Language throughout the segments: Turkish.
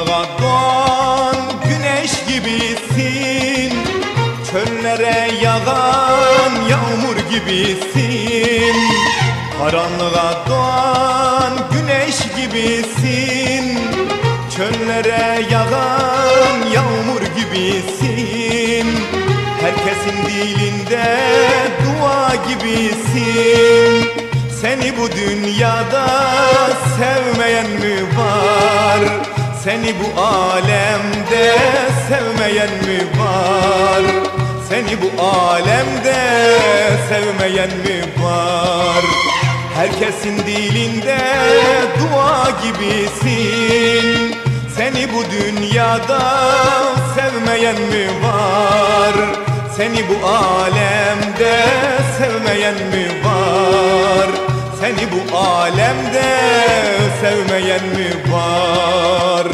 Işığa doğan güneş gibisin. Çöllere yağan yağmur gibisin. Karanlığa doğan güneş gibisin. Çöllere yağan yağmur gibisin. Herkesin dilinde dua gibisin. Seni bu dünyada sevmeyen mi var? Seni bu alemde sevmeyen mi var? Seni bu alemde sevmeyen mi var? Herkesin dilinde dua gibisin Seni bu dünyada sevmeyen mi var? Seni bu alemde sevmeyen mi var? Seni bu alemde sevmeyen mi var?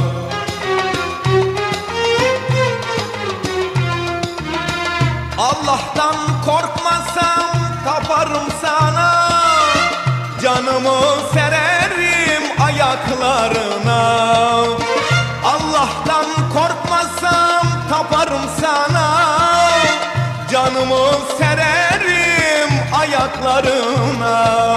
Allah'tan korkmasam taparım sana. Canımı sererim ayaklarına. Allah'tan korkmasam taparım sana. Canımı sererim ayaklarına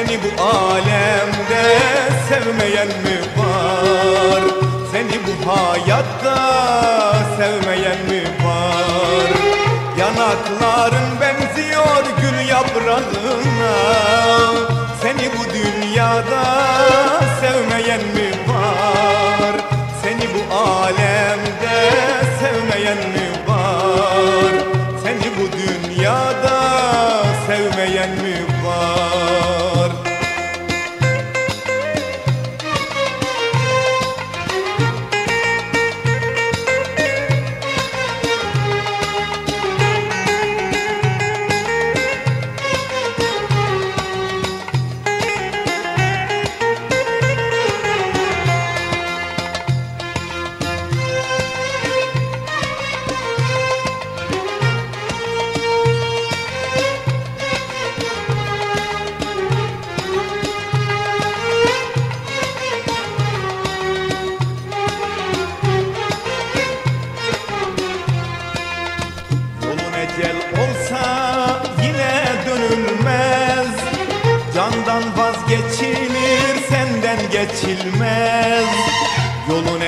Seni bu alemde sevmeyen mi var? Seni bu hayatta sevmeyen mi var? Yanakların benziyor gül yaprağına Seni bu dünyada sevmeyen mi var? Seni bu alemde sevmeyen mi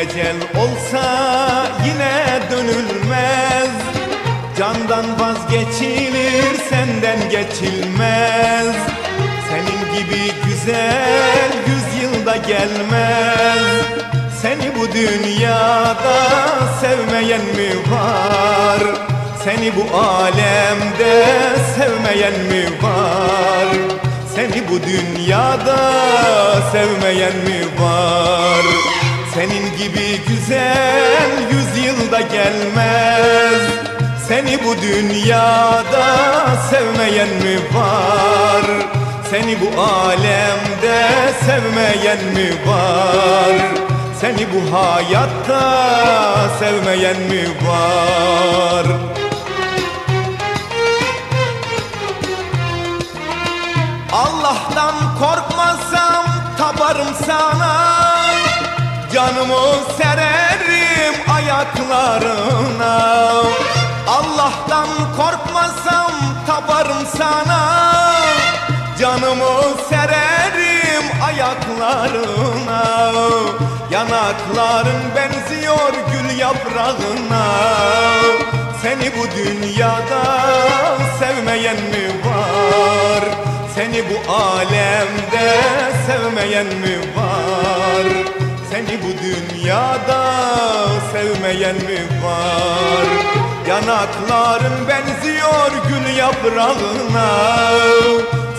ecel olsa yine dönülmez Candan vazgeçilir senden geçilmez Senin gibi güzel yüz yılda gelmez Seni bu dünyada sevmeyen mi var? Seni bu alemde sevmeyen mi var? Seni bu dünyada sevmeyen mi var? Senin gibi güzel yüz yılda gelmez Seni bu dünyada sevmeyen mi var? Seni bu alemde sevmeyen mi var? Seni bu hayatta sevmeyen mi var? Canımı sererim ayaklarına Allah'tan korkmasam taparım sana Canımı sererim ayaklarına Yanakların benziyor gül yaprağına Seni bu dünyada sevmeyen mi var? Seni bu alemde sevmeyen mi var? Seni bu dünyada sevmeyen mi var? Yanakların benziyor gül yaprağına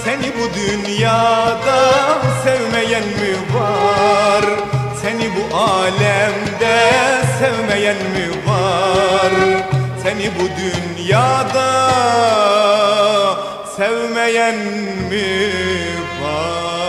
Seni bu dünyada sevmeyen mi var? Seni bu alemde sevmeyen mi var? Seni bu dünyada sevmeyen mi var?